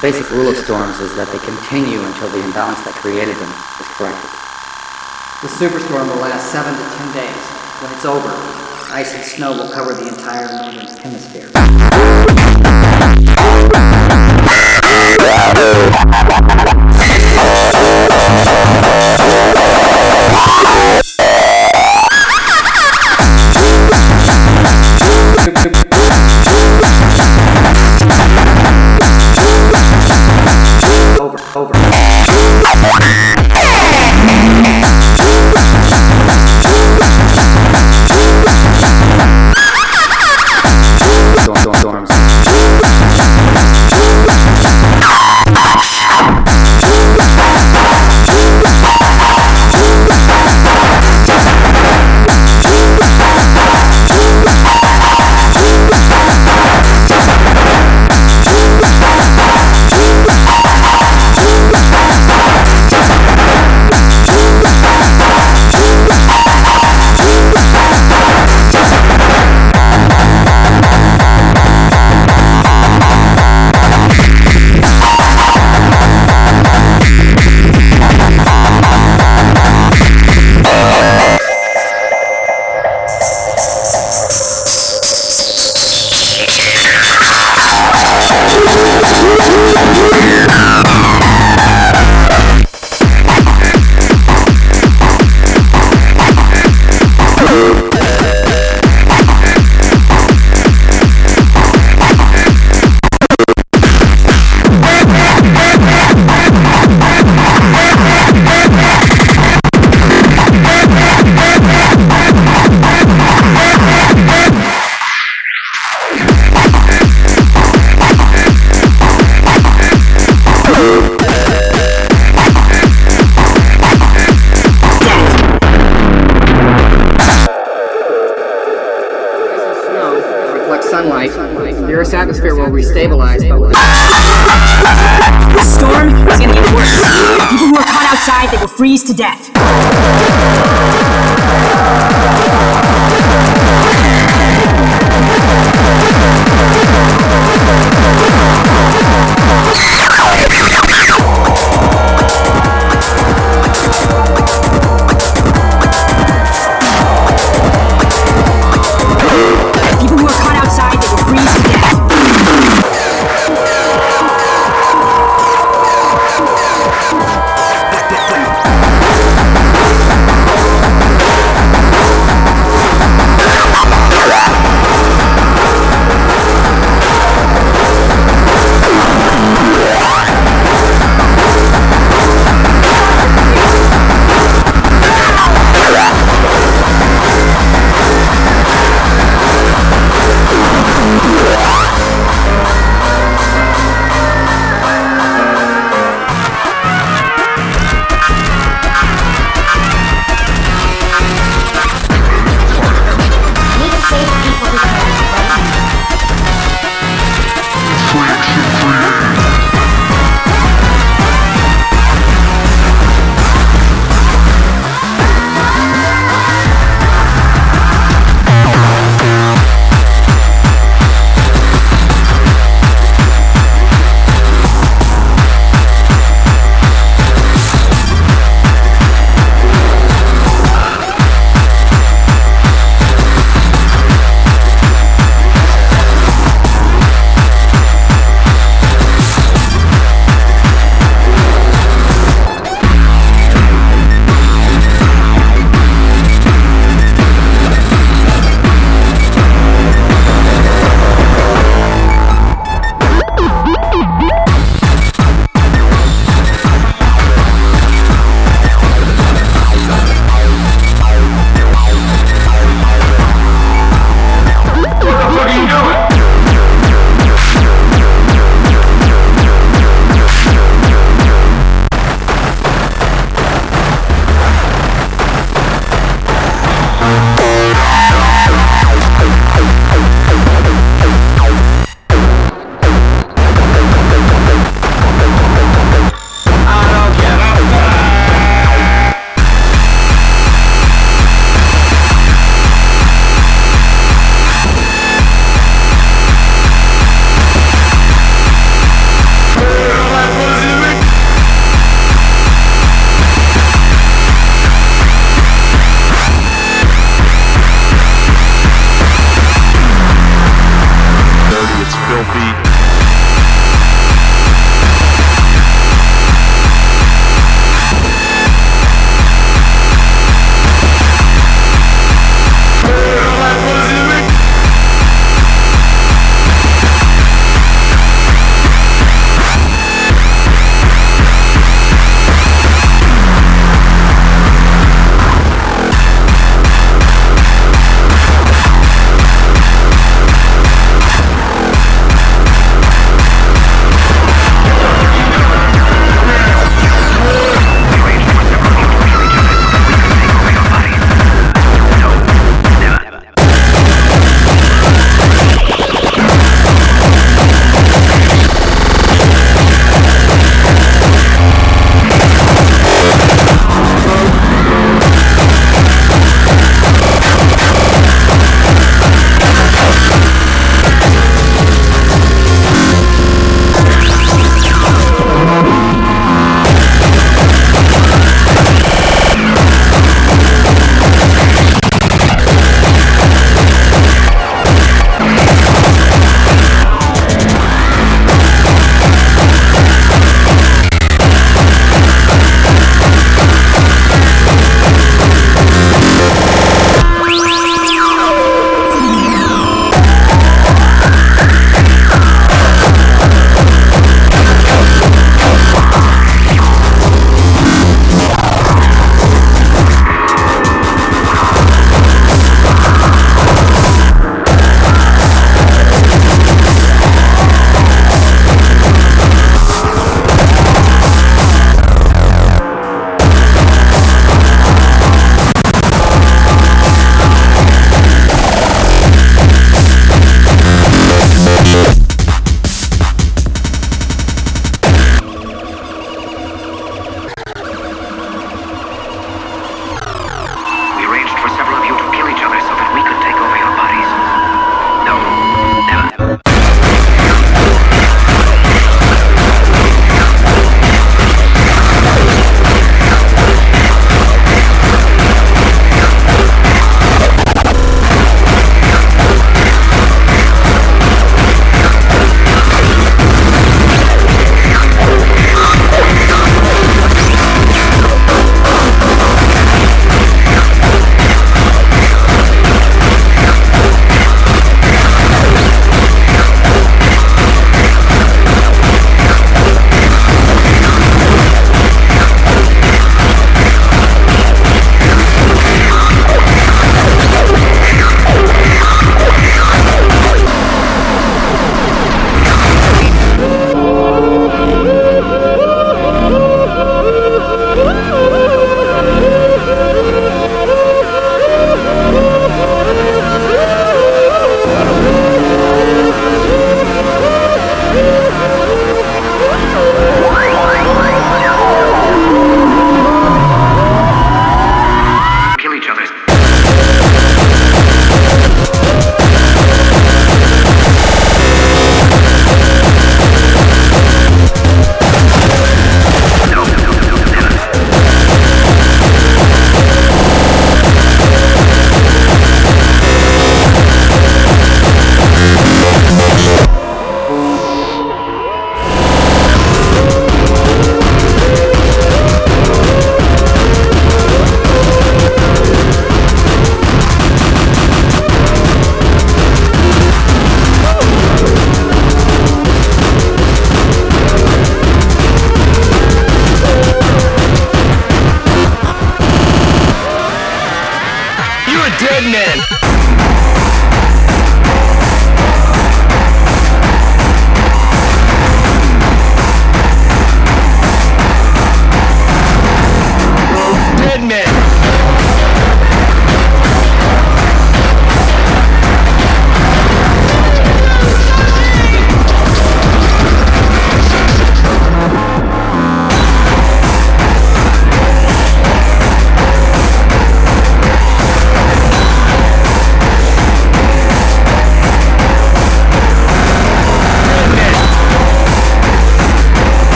The basic rule of storms is that they continue until the imbalance that created them is corrected. The superstorm will last seven to ten days. When it's over, ice and snow will cover the entire northern hemisphere. outside, they will freeze to death. Be.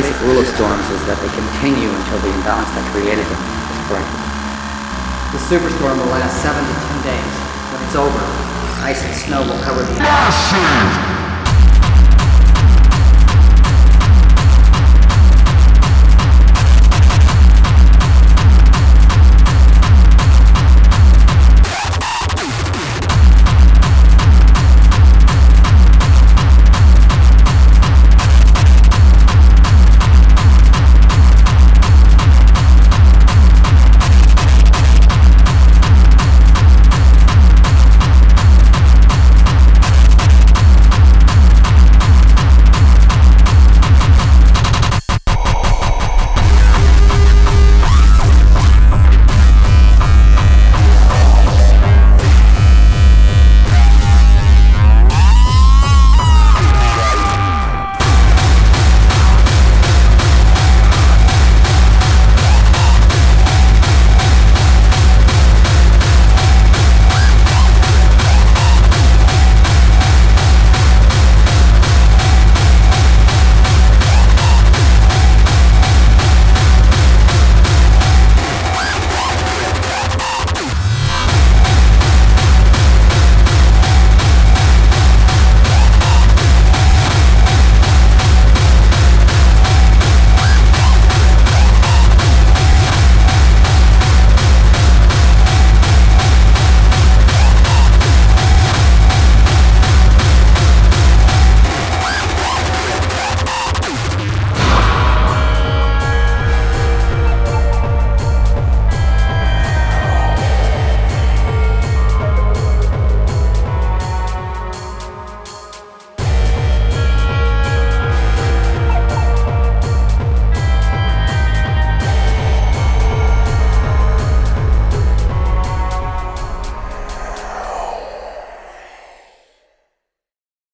Storms is that they continue until the imbalance that created them is corrected. The superstorm will last seven to ten days. When it's over, ice and snow will cover the... Massive!